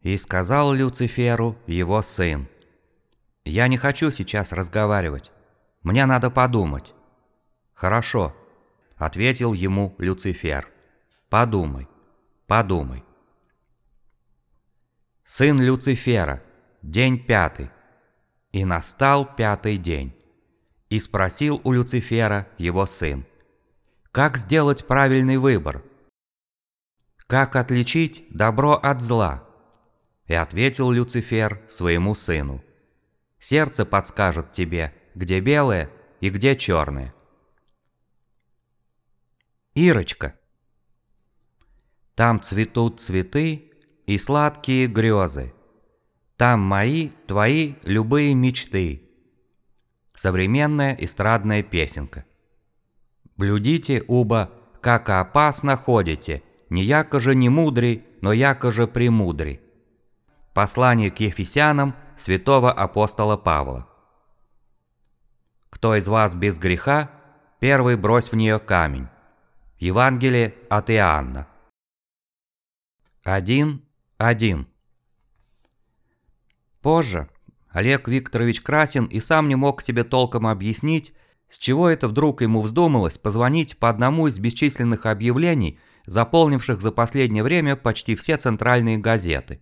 И сказал Люциферу его сын, «Я не хочу сейчас разговаривать. Мне надо подумать». «Хорошо», — ответил ему Люцифер. «Подумай, подумай». Сын Люцифера, день пятый. И настал пятый день. И спросил у Люцифера его сын, «Как сделать правильный выбор? Как отличить добро от зла?» И ответил Люцифер своему сыну, «Сердце подскажет тебе, где белое и где черное». Ирочка. Там цветут цветы и сладкие грезы. Там мои, твои, любые мечты. Современная эстрадная песенка. Блюдите, уба, как опасно ходите, не яко же не мудрый, но яко же премудрый. Послание к Ефесянам святого апостола Павла. Кто из вас без греха, первый брось в нее камень. Евангелие от Иоанна. Один, один. Позже Олег Викторович Красин и сам не мог себе толком объяснить, с чего это вдруг ему вздумалось позвонить по одному из бесчисленных объявлений, заполнивших за последнее время почти все центральные газеты.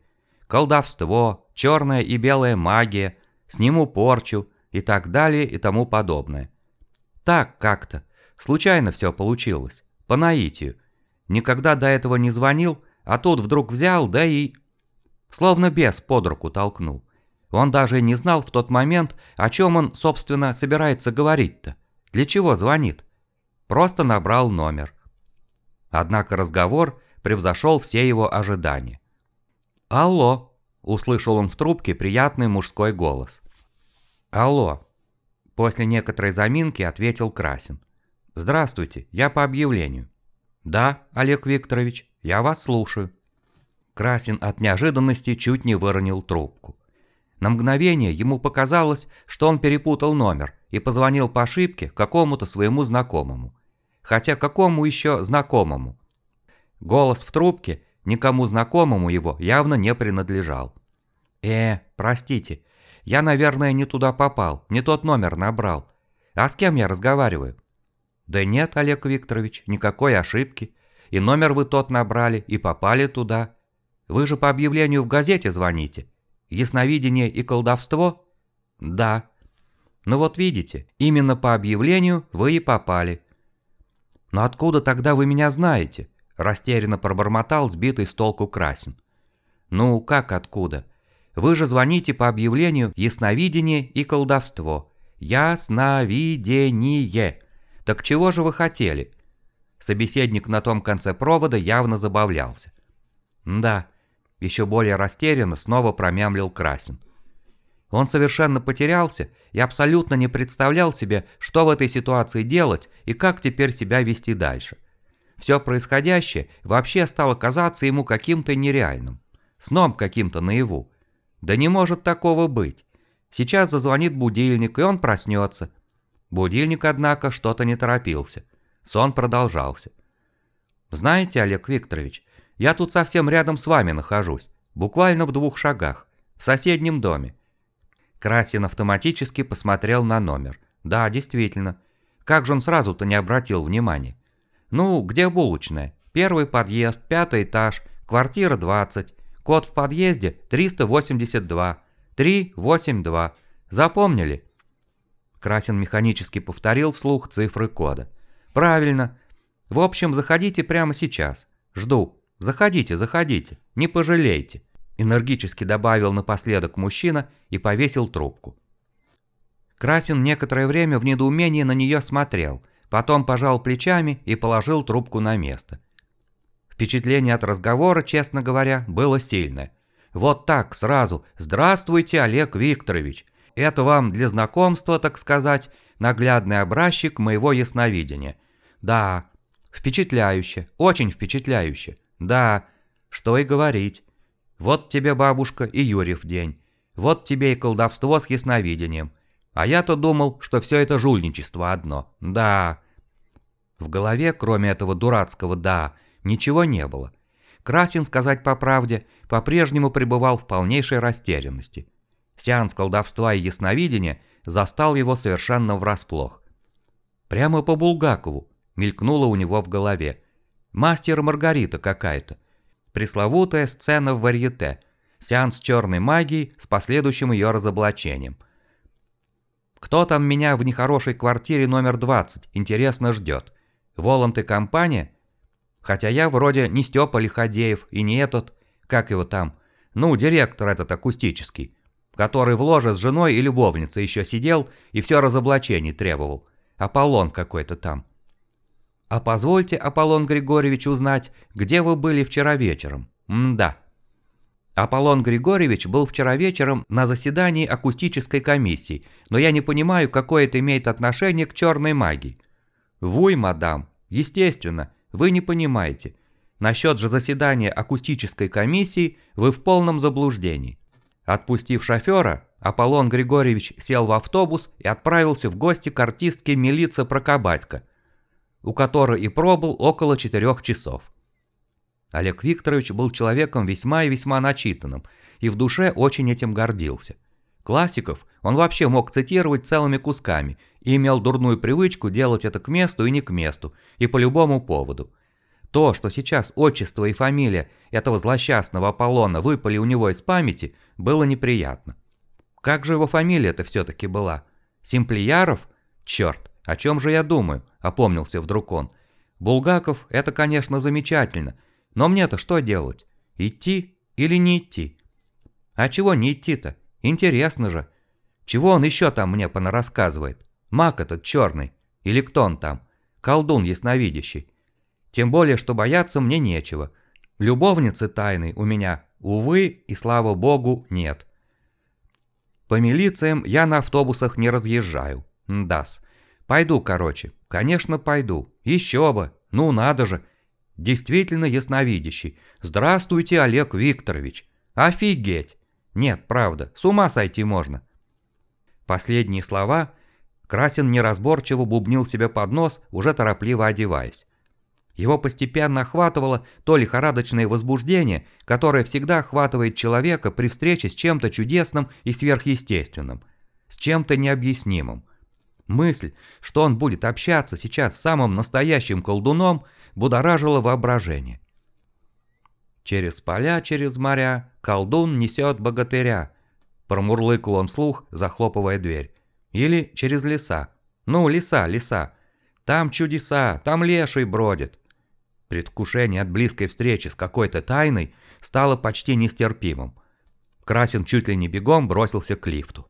Колдовство, черная и белая магия, сниму порчу и так далее и тому подобное. Так как-то. Случайно все получилось. По наитию. Никогда до этого не звонил, а тут вдруг взял, да и... Словно бес под руку толкнул. Он даже не знал в тот момент, о чем он, собственно, собирается говорить-то. Для чего звонит? Просто набрал номер. Однако разговор превзошел все его ожидания. «Алло!» – услышал он в трубке приятный мужской голос. «Алло!» – после некоторой заминки ответил Красин. «Здравствуйте, я по объявлению». «Да, Олег Викторович, я вас слушаю». Красин от неожиданности чуть не выронил трубку. На мгновение ему показалось, что он перепутал номер и позвонил по ошибке какому-то своему знакомому. Хотя какому еще знакомому? Голос в трубке никому знакомому его явно не принадлежал. «Э, простите, я, наверное, не туда попал, не тот номер набрал. А с кем я разговариваю?» «Да нет, Олег Викторович, никакой ошибки. И номер вы тот набрали, и попали туда. Вы же по объявлению в газете звоните. Ясновидение и колдовство? Да. Ну вот видите, именно по объявлению вы и попали. Но откуда тогда вы меня знаете? Растерянно пробормотал сбитый с толку Красин. Ну, как откуда? Вы же звоните по объявлению ясновидение и колдовство. Ясновидение. Так чего же вы хотели? Собеседник на том конце провода явно забавлялся. Да, еще более растерянно снова промямлил Красин. Он совершенно потерялся и абсолютно не представлял себе, что в этой ситуации делать и как теперь себя вести дальше. Все происходящее вообще стало казаться ему каким-то нереальным. Сном каким-то наяву. Да не может такого быть. Сейчас зазвонит будильник, и он проснется. Будильник, однако, что-то не торопился. Сон продолжался. «Знаете, Олег Викторович, я тут совсем рядом с вами нахожусь, буквально в двух шагах, в соседнем доме». Красин автоматически посмотрел на номер. «Да, действительно. Как же он сразу-то не обратил внимания? Ну, где булочная? Первый подъезд, пятый этаж, квартира 20, код в подъезде 382, 382. Запомнили?» Красин механически повторил вслух цифры кода. «Правильно. В общем, заходите прямо сейчас. Жду. Заходите, заходите. Не пожалейте». Энергически добавил напоследок мужчина и повесил трубку. Красин некоторое время в недоумении на нее смотрел, потом пожал плечами и положил трубку на место. Впечатление от разговора, честно говоря, было сильное. Вот так сразу «Здравствуйте, Олег Викторович». Это вам для знакомства, так сказать, наглядный образчик моего ясновидения. Да, впечатляюще, очень впечатляюще. Да, что и говорить. Вот тебе, бабушка, и Юрьев день. Вот тебе и колдовство с ясновидением. А я-то думал, что все это жульничество одно. Да. В голове, кроме этого дурацкого «да», ничего не было. Красин, сказать по правде, по-прежнему пребывал в полнейшей растерянности. Сеанс колдовства и ясновидения застал его совершенно врасплох. Прямо по Булгакову мелькнуло у него в голове. Мастер Маргарита какая-то. Пресловутая сцена в варьете. Сеанс черной магии с последующим ее разоблачением. Кто там меня в нехорошей квартире номер 20, интересно, ждет? Воланд и компания? Хотя я вроде не Степа Лиходеев и не этот, как его там, ну, директор этот акустический, который в ложе с женой и любовницей еще сидел и все разоблачений требовал. Аполлон какой-то там. А позвольте, Аполлон Григорьевич, узнать, где вы были вчера вечером? М-да. Аполлон Григорьевич был вчера вечером на заседании акустической комиссии, но я не понимаю, какое это имеет отношение к черной магии. Вуй, мадам, естественно, вы не понимаете. Насчет же заседания акустической комиссии вы в полном заблуждении. Отпустив шофера, Аполлон Григорьевич сел в автобус и отправился в гости к артистке Милица Прокобатько, у которой и пробыл около четырех часов. Олег Викторович был человеком весьма и весьма начитанным и в душе очень этим гордился. Классиков он вообще мог цитировать целыми кусками и имел дурную привычку делать это к месту и не к месту, и по любому поводу. То, что сейчас отчество и фамилия этого злосчастного Аполлона выпали у него из памяти, было неприятно. Как же его фамилия-то все-таки была? Симплияров? Черт, о чем же я думаю? Опомнился вдруг он. Булгаков – это, конечно, замечательно, но мне-то что делать? Идти или не идти? А чего не идти-то? Интересно же. Чего он еще там мне понарассказывает? Маг этот черный. Или кто он там? Колдун ясновидящий. Тем более, что бояться мне нечего. Любовницы тайной у меня, увы и слава богу, нет. По милициям я на автобусах не разъезжаю. Дас. Пойду, короче. Конечно, пойду. Еще бы. Ну, надо же. Действительно ясновидящий. Здравствуйте, Олег Викторович. Офигеть. Нет, правда, с ума сойти можно. Последние слова Красин неразборчиво бубнил себе под нос, уже торопливо одеваясь. Его постепенно охватывало то лихорадочное возбуждение, которое всегда охватывает человека при встрече с чем-то чудесным и сверхъестественным, с чем-то необъяснимым. Мысль, что он будет общаться сейчас с самым настоящим колдуном, будоражила воображение. Через поля, через моря колдун несет богатыря. Промурлыкал он вслух, захлопывая дверь. Или через леса. Ну, леса, леса. Там чудеса, там леший бродит. Предвкушение от близкой встречи с какой-то тайной стало почти нестерпимым. Красин чуть ли не бегом бросился к лифту.